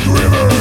River.